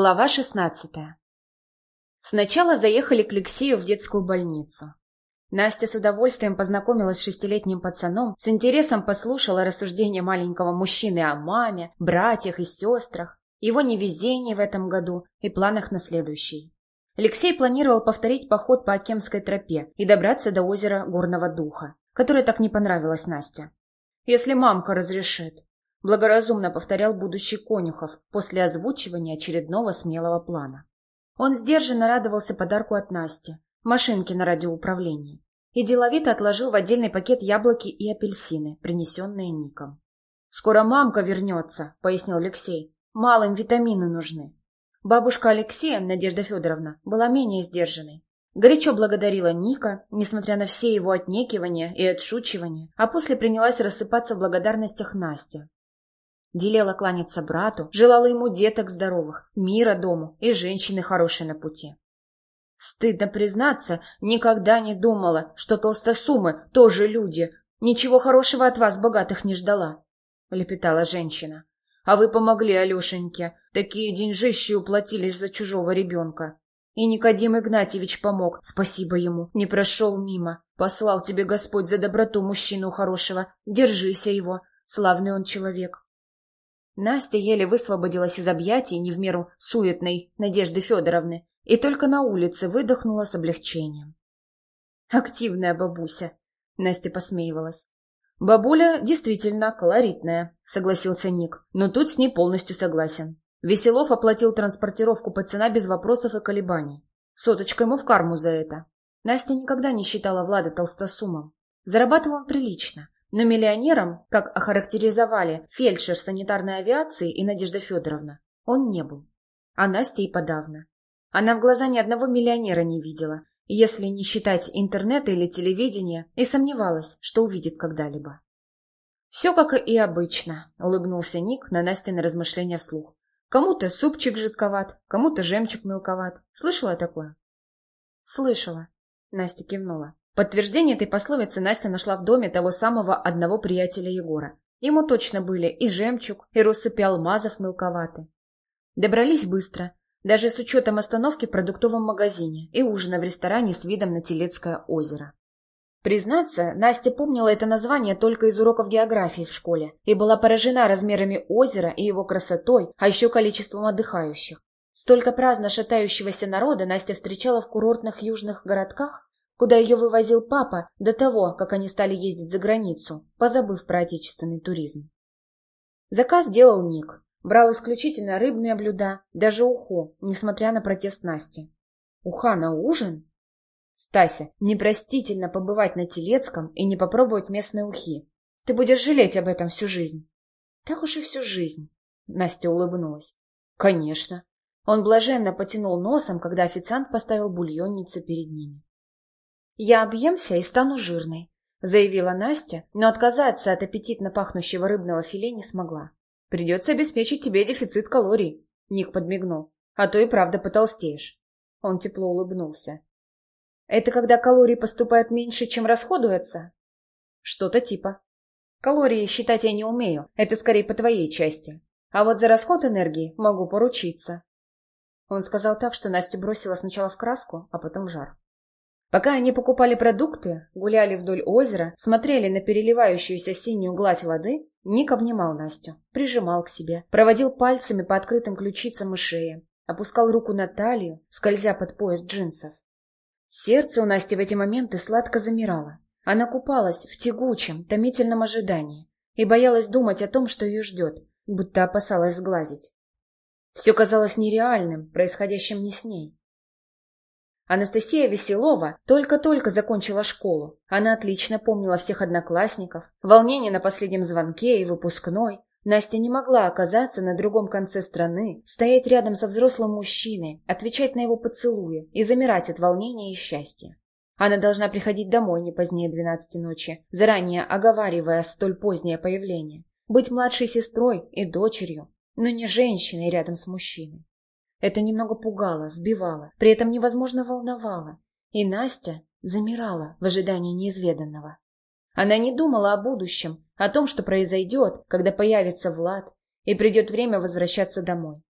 Глава шестнадцатая. Сначала заехали к Алексею в детскую больницу. Настя с удовольствием познакомилась с шестилетним пацаном, с интересом послушала рассуждения маленького мужчины о маме, братьях и сестрах, его невезении в этом году и планах на следующий. Алексей планировал повторить поход по Акемской тропе и добраться до озера Горного Духа, которое так не понравилось Насте. «Если мамка разрешит», — благоразумно повторял будущий Конюхов после озвучивания очередного смелого плана. Он сдержанно радовался подарку от Насти, машинке на радиоуправлении, и деловито отложил в отдельный пакет яблоки и апельсины, принесенные Ником. «Скоро мамка вернется», — пояснил Алексей. «Малым витамины нужны». Бабушка Алексея, Надежда Федоровна, была менее сдержанной. Горячо благодарила Ника, несмотря на все его отнекивания и отшучивания, а после принялась рассыпаться в благодарностях Настя, Велела кланяться брату, желала ему деток здоровых, мира дому и женщины хорошей на пути. Стыдно признаться, никогда не думала, что толстосумы тоже люди. Ничего хорошего от вас, богатых, не ждала, — лепетала женщина. А вы помогли Алешеньке. Такие деньжищи уплатились за чужого ребенка. И Никодим Игнатьевич помог, спасибо ему, не прошел мимо. Послал тебе Господь за доброту мужчину хорошего. Держися его, славный он человек. Настя еле высвободилась из объятий не в меру суетной Надежды Федоровны и только на улице выдохнула с облегчением. «Активная бабуся», — Настя посмеивалась. «Бабуля действительно колоритная», — согласился Ник, но тут с ней полностью согласен. Веселов оплатил транспортировку пацана без вопросов и колебаний. Соточка ему в карму за это. Настя никогда не считала Влада толстосумом. Зарабатывал он прилично, но миллионером, как охарактеризовали фельдшер санитарной авиации и Надежда Федоровна, он не был. А Настя и подавно. Она в глаза ни одного миллионера не видела, если не считать интернета или телевидения, и сомневалась, что увидит когда-либо. «Все как и обычно», — улыбнулся Ник на Настины размышления вслух. «Кому-то супчик жидковат, кому-то жемчуг мелковат. Слышала такое?» «Слышала», — Настя кивнула. Подтверждение этой пословицы Настя нашла в доме того самого одного приятеля Егора. Ему точно были и жемчуг, и россыпи алмазов мелковаты. Добрались быстро, даже с учетом остановки в продуктовом магазине и ужина в ресторане с видом на Телецкое озеро. Признаться, Настя помнила это название только из уроков географии в школе и была поражена размерами озера и его красотой, а еще количеством отдыхающих. Столько праздно шатающегося народа Настя встречала в курортных южных городках, куда ее вывозил папа до того, как они стали ездить за границу, позабыв про отечественный туризм. Заказ делал Ник. Брал исключительно рыбные блюда, даже уху, несмотря на протест Насти. Уха на ужин? Стася, непростительно побывать на Телецком и не попробовать местные ухи. Ты будешь жалеть об этом всю жизнь. Так уж и всю жизнь. Настя улыбнулась. Конечно. Он блаженно потянул носом, когда официант поставил бульонницы перед ними. «Я объемся и стану жирной», — заявила Настя, но отказаться от аппетитно пахнущего рыбного филе не смогла. «Придется обеспечить тебе дефицит калорий», — Ник подмигнул. «А то и правда потолстеешь». Он тепло улыбнулся. «Это когда калорий поступает меньше, чем расходуется?» «Что-то типа». «Калории считать я не умею, это скорее по твоей части. А вот за расход энергии могу поручиться». Он сказал так, что Настю бросила сначала в краску, а потом в жар. Пока они покупали продукты, гуляли вдоль озера, смотрели на переливающуюся синюю гладь воды, Ник обнимал Настю, прижимал к себе, проводил пальцами по открытым ключицам и шее, опускал руку на талию, скользя под пояс джинсов. Сердце у Насти в эти моменты сладко замирало. Она купалась в тягучем, томительном ожидании и боялась думать о том, что ее ждет, будто опасалась сглазить. Все казалось нереальным, происходящим не с ней. Анастасия Веселова только-только закончила школу. Она отлично помнила всех одноклассников, волнение на последнем звонке и выпускной. Настя не могла оказаться на другом конце страны, стоять рядом со взрослым мужчиной, отвечать на его поцелуи и замирать от волнения и счастья. Она должна приходить домой не позднее двенадцати ночи, заранее оговаривая столь позднее появление. Быть младшей сестрой и дочерью, но не женщиной рядом с мужчиной. Это немного пугало, сбивало, при этом невозможно волновало. И Настя замирала в ожидании неизведанного. Она не думала о будущем, о том, что произойдет, когда появится Влад, и придет время возвращаться домой.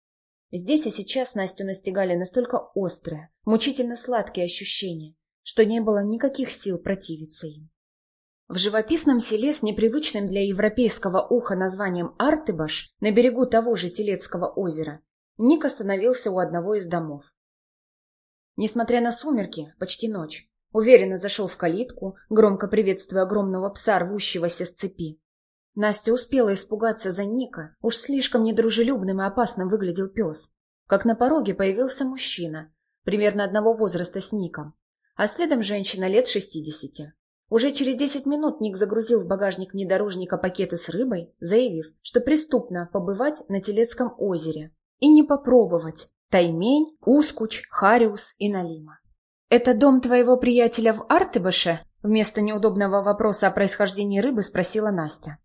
Здесь и сейчас Настю настигали настолько острые, мучительно сладкие ощущения, что не было никаких сил противиться им. В живописном селе с непривычным для европейского уха названием Артыбаш на берегу того же Телецкого озера Ник остановился у одного из домов. Несмотря на сумерки, почти ночь, уверенно зашел в калитку, громко приветствуя огромного пса, рвущегося с цепи. Настя успела испугаться за Ника, уж слишком недружелюбным и опасным выглядел пес. Как на пороге появился мужчина, примерно одного возраста с Ником, а следом женщина лет шестидесяти. Уже через десять минут Ник загрузил в багажник внедорожника пакеты с рыбой, заявив, что преступно побывать на Телецком озере и не попробовать таймень, ускуч, хариус и налима. «Это дом твоего приятеля в Артыбаше?» Вместо неудобного вопроса о происхождении рыбы спросила Настя.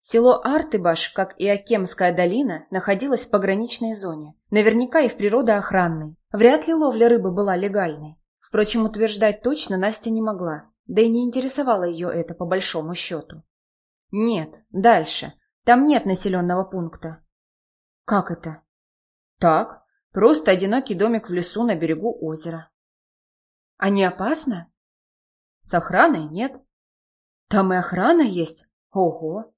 Село Артыбаш, как и Акемская долина, находилось в пограничной зоне, наверняка и в природоохранной. Вряд ли ловля рыбы была легальной. Впрочем, утверждать точно Настя не могла, да и не интересовало ее это по большому счету. Нет, дальше. Там нет населенного пункта. Как это? Так, просто одинокий домик в лесу на берегу озера. А не опасно? С охраной нет. Там и охрана есть? Ого!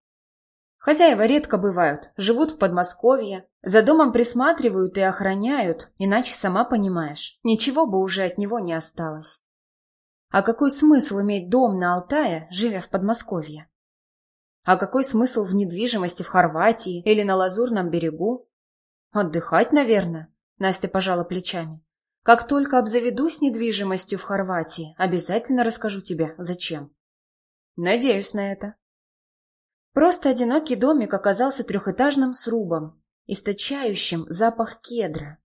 Хозяева редко бывают, живут в Подмосковье, за домом присматривают и охраняют, иначе сама понимаешь, ничего бы уже от него не осталось. А какой смысл иметь дом на Алтае, живя в Подмосковье? А какой смысл в недвижимости в Хорватии или на Лазурном берегу? Отдыхать, наверное, Настя пожала плечами. Как только обзаведусь недвижимостью в Хорватии, обязательно расскажу тебе, зачем. Надеюсь на это. Просто одинокий домик оказался трехэтажным срубом, источающим запах кедра.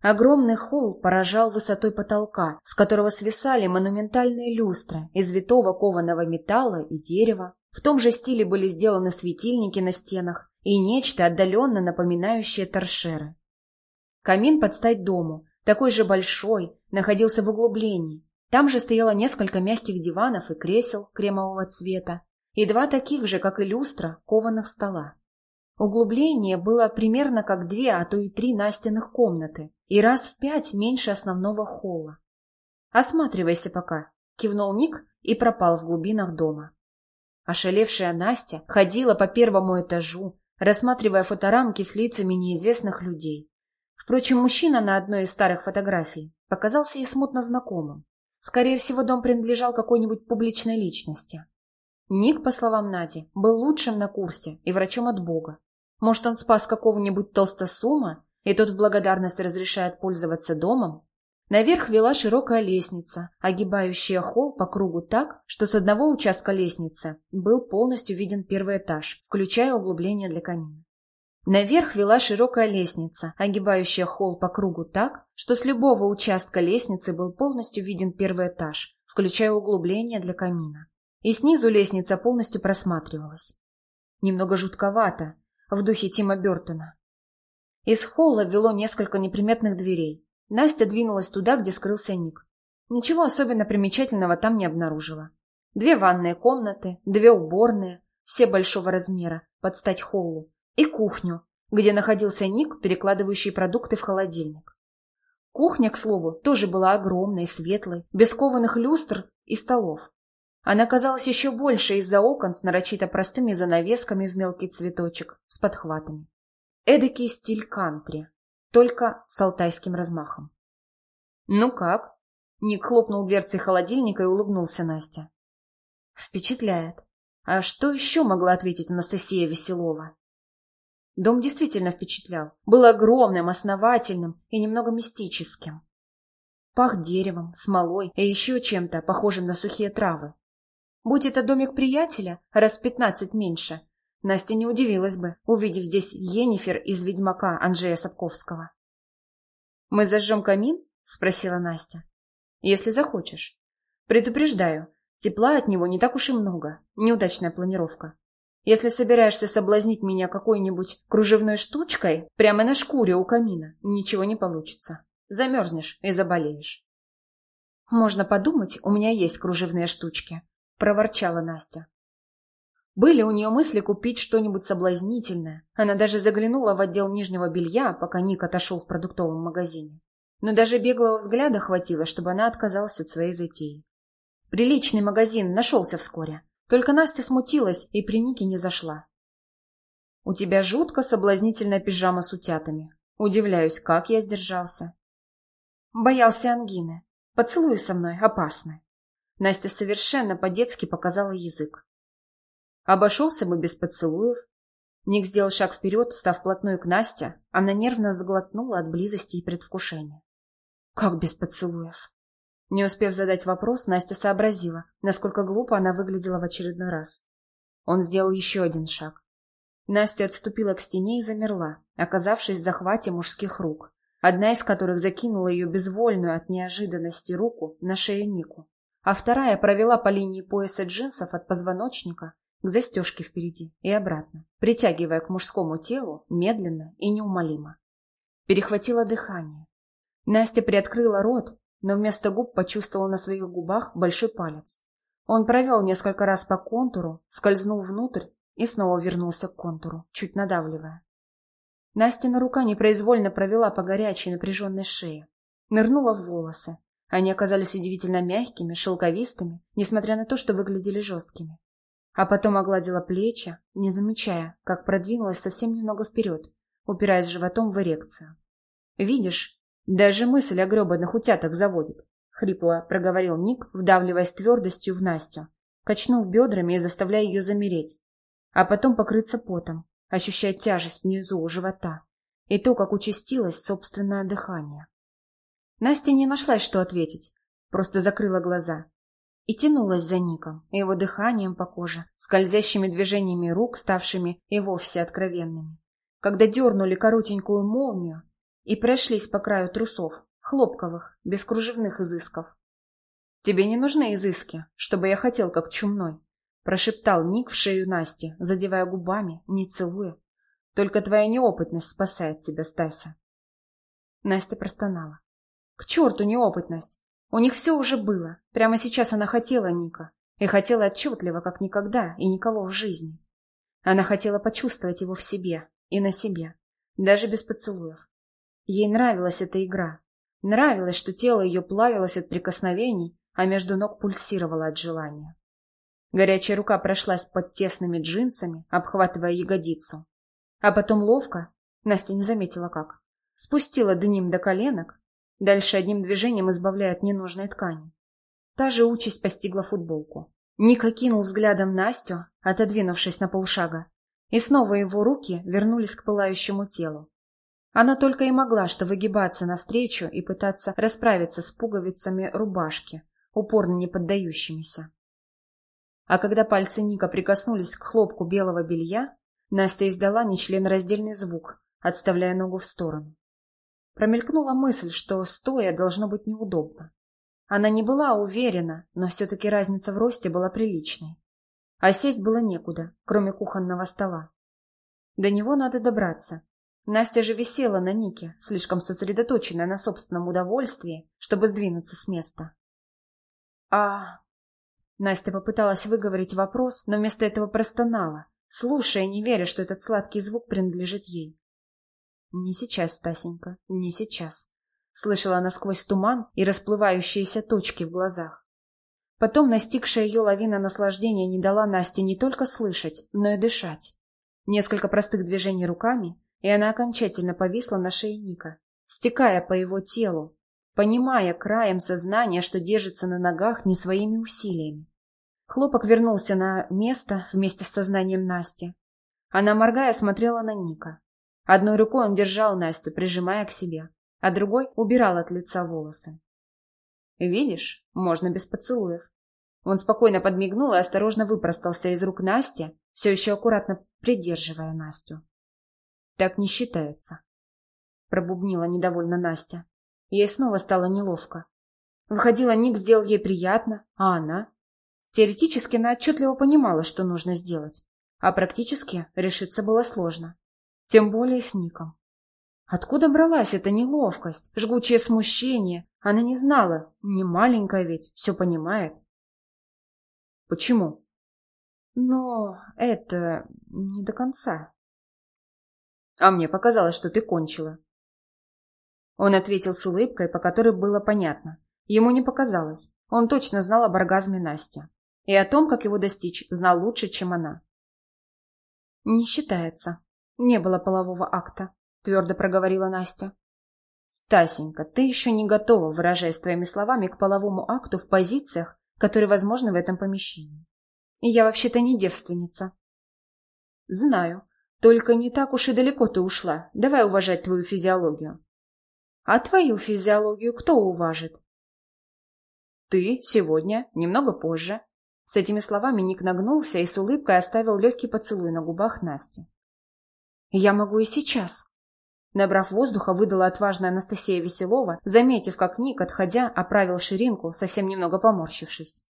Огромный холл поражал высотой потолка, с которого свисали монументальные люстры из витого кованого металла и дерева. В том же стиле были сделаны светильники на стенах и нечто отдаленно напоминающее торшеры. Камин под стать дому, такой же большой, находился в углублении. Там же стояло несколько мягких диванов и кресел кремового цвета, и два таких же, как и люстра, кованых стола. Углубление было примерно как две, а то и три настенных комнаты, и раз в пять меньше основного холла. «Осматривайся пока», — кивнул Ник и пропал в глубинах дома. Ошалевшая Настя ходила по первому этажу, рассматривая фоторамки с лицами неизвестных людей. Впрочем, мужчина на одной из старых фотографий показался ей смутно знакомым. Скорее всего, дом принадлежал какой-нибудь публичной личности. Ник, по словам Нади, был лучшим на курсе и врачом от Бога. Может, он спас какого-нибудь толстосума, и тот в благодарность разрешает пользоваться домом? Наверх вела широкая лестница, огибающая холл по кругу так, что с одного участка лестницы был полностью виден первый этаж, включая углубление для камина. Наверх вела широкая лестница, огибающая холл по кругу так, что с любого участка лестницы был полностью виден первый этаж, включая углубление для камина и снизу лестница полностью просматривалась. Немного жутковато, в духе Тима Бертона. Из холла вело несколько неприметных дверей. Настя двинулась туда, где скрылся Ник. Ничего особенно примечательного там не обнаружила. Две ванные комнаты, две уборные, все большого размера, под стать холлу, и кухню, где находился Ник, перекладывающий продукты в холодильник. Кухня, к слову, тоже была огромной, светлой, без кованых люстр и столов. Она казалась еще больше из-за окон с нарочито простыми занавесками в мелкий цветочек с подхватами. Эдакий стиль кантри, только с алтайским размахом. «Ну как?» Ник хлопнул дверцей холодильника и улыбнулся Настя. «Впечатляет. А что еще могла ответить Анастасия Веселова?» Дом действительно впечатлял. Был огромным, основательным и немного мистическим. Пах деревом, смолой и еще чем-то, похожим на сухие травы. Будь это домик приятеля, раз пятнадцать меньше, Настя не удивилась бы, увидев здесь Енифер из «Ведьмака» Анжея Сапковского. «Мы зажжем камин?» — спросила Настя. «Если захочешь. Предупреждаю, тепла от него не так уж и много. Неудачная планировка. Если собираешься соблазнить меня какой-нибудь кружевной штучкой прямо на шкуре у камина, ничего не получится. Замерзнешь и заболеешь». «Можно подумать, у меня есть кружевные штучки», проворчала Настя. Были у нее мысли купить что-нибудь соблазнительное. Она даже заглянула в отдел нижнего белья, пока Ник отошел в продуктовом магазине. Но даже беглого взгляда хватило, чтобы она отказалась от своей затеи. Приличный магазин нашелся вскоре. Только Настя смутилась и при Нике не зашла. «У тебя жутко соблазнительная пижама с утятами. Удивляюсь, как я сдержался». Боялся ангины. Поцелуй со мной опасны. Настя совершенно по-детски показала язык. Обошелся бы без поцелуев. Ник сделал шаг вперед, встав вплотную к Насте. Она нервно заглотнула от близости и предвкушения. Как без поцелуев? Не успев задать вопрос, Настя сообразила, насколько глупо она выглядела в очередной раз. Он сделал еще один шаг. Настя отступила к стене и замерла, оказавшись в захвате мужских рук, одна из которых закинула ее безвольную от неожиданности руку на шею Нику, а вторая провела по линии пояса джинсов от позвоночника к застежке впереди и обратно, притягивая к мужскому телу медленно и неумолимо. Перехватило дыхание. Настя приоткрыла рот, но вместо губ почувствовала на своих губах большой палец. Он провел несколько раз по контуру, скользнул внутрь и снова вернулся к контуру, чуть надавливая. Настина рука непроизвольно провела по горячей напряженной шее, нырнула в волосы. Они оказались удивительно мягкими, шелковистыми, несмотря на то, что выглядели жесткими а потом огладила плечи, не замечая, как продвинулась совсем немного вперед, упираясь животом в эрекцию. «Видишь, даже мысль о гребаных утятах заводит», — хрипло проговорил Ник, вдавливаясь твердостью в Настю, качнув бедрами и заставляя ее замереть, а потом покрыться потом, ощущая тяжесть внизу у живота и то, как участилось собственное дыхание. Настя не нашла, что ответить, просто закрыла глаза, и тянулась за Ником, его дыханием по коже, скользящими движениями рук, ставшими и вовсе откровенными. Когда дернули коротенькую молнию и прошлись по краю трусов, хлопковых, без кружевных изысков. «Тебе не нужны изыски, чтобы я хотел, как чумной», — прошептал Ник в шею Насти, задевая губами, не целуя. «Только твоя неопытность спасает тебя, Стася». Настя простонала. «К черту неопытность! У них все уже было. Прямо сейчас она хотела Ника. И хотела отчетливо, как никогда, и никого в жизни. Она хотела почувствовать его в себе и на себе, даже без поцелуев. Ей нравилась эта игра. Нравилось, что тело ее плавилось от прикосновений, а между ног пульсировало от желания. Горячая рука прошлась под тесными джинсами, обхватывая ягодицу. А потом ловко, Настя не заметила как, спустила дним до коленок Дальше одним движением избавляя от ненужной ткани. Та же участь постигла футболку. Ника кинул взглядом Настю, отодвинувшись на полшага, и снова его руки вернулись к пылающему телу. Она только и могла что выгибаться навстречу и пытаться расправиться с пуговицами рубашки, упорно не поддающимися. А когда пальцы Ника прикоснулись к хлопку белого белья, Настя издала нечленораздельный звук, отставляя ногу в сторону. Промелькнула мысль, что стоя должно быть неудобно. Она не была уверена, но все-таки разница в росте была приличной. А сесть было некуда, кроме кухонного стола. До него надо добраться. Настя же висела на Нике, слишком сосредоточенная на собственном удовольствии, чтобы сдвинуться с места. «А...» Настя попыталась выговорить вопрос, но вместо этого простонала, слушая, не веря, что этот сладкий звук принадлежит ей. «Не сейчас, Стасенька, не сейчас», — слышала она сквозь туман и расплывающиеся точки в глазах. Потом настигшая ее лавина наслаждения не дала Насте не только слышать, но и дышать. Несколько простых движений руками, и она окончательно повисла на шее Ника, стекая по его телу, понимая краем сознания, что держится на ногах не своими усилиями. Хлопок вернулся на место вместе с сознанием Насти. Она, моргая, смотрела на Ника. Одной рукой он держал Настю, прижимая к себе, а другой убирал от лица волосы. «Видишь, можно без поцелуев». Он спокойно подмигнул и осторожно выпростался из рук Насти, все еще аккуратно придерживая Настю. «Так не считается», — пробубнила недовольно Настя. Ей снова стало неловко. Выходила, Ник сделал ей приятно, а она? Теоретически она отчетливо понимала, что нужно сделать, а практически решиться было сложно. Тем более с Ником. Откуда бралась эта неловкость, жгучее смущение? Она не знала, не маленькая ведь, все понимает. Почему? Но это не до конца. А мне показалось, что ты кончила. Он ответил с улыбкой, по которой было понятно. Ему не показалось. Он точно знал об оргазме Насти. И о том, как его достичь, знал лучше, чем она. «Не считается. Не было полового акта», — твердо проговорила Настя. «Стасенька, ты еще не готова, выражаясь твоими словами, к половому акту в позициях, которые возможны в этом помещении. И я вообще-то не девственница». «Знаю. Только не так уж и далеко ты ушла. Давай уважать твою физиологию». «А твою физиологию кто уважит?» «Ты сегодня, немного позже». С этими словами Ник нагнулся и с улыбкой оставил легкий поцелуй на губах Насти. «Я могу и сейчас», Набрав воздуха, выдала отважная Анастасия Веселова, заметив, как Ник, отходя, оправил ширинку, совсем немного поморщившись.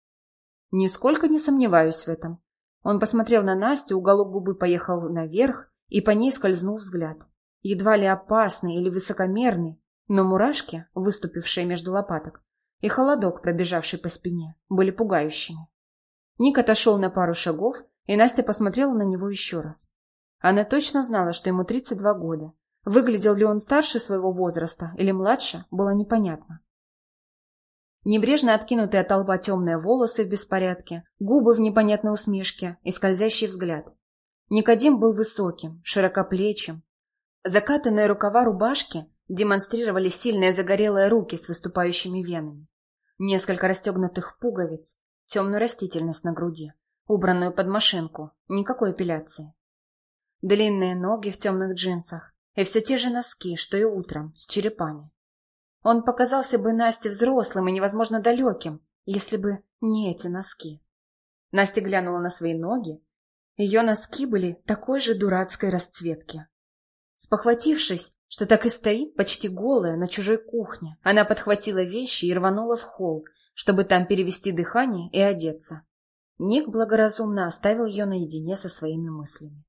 «Нисколько не сомневаюсь в этом». Он посмотрел на Настю, уголок губы поехал наверх, и по ней скользнул взгляд. Едва ли опасный или высокомерный, но мурашки, выступившие между лопаток, и холодок, пробежавший по спине, были пугающими. Ник отошел на пару шагов, и Настя посмотрела на него еще раз. Она точно знала, что ему 32 года, Выглядел ли он старше своего возраста или младше, было непонятно. Небрежно откинутые от лба темные волосы в беспорядке, губы в непонятной усмешке и скользящий взгляд. Никодим был высоким, широкоплечим. Закатанные рукава рубашки демонстрировали сильные загорелые руки с выступающими венами. Несколько расстегнутых пуговиц, темную растительность на груди, убранную под машинку, никакой эпиляции. Длинные ноги в темных джинсах, и все те же носки, что и утром, с черепами. Он показался бы Насте взрослым и невозможно далеким, если бы не эти носки. Настя глянула на свои ноги. Ее носки были такой же дурацкой расцветки. Спохватившись, что так и стоит почти голая на чужой кухне, она подхватила вещи и рванула в холл, чтобы там перевести дыхание и одеться. Ник благоразумно оставил ее наедине со своими мыслями.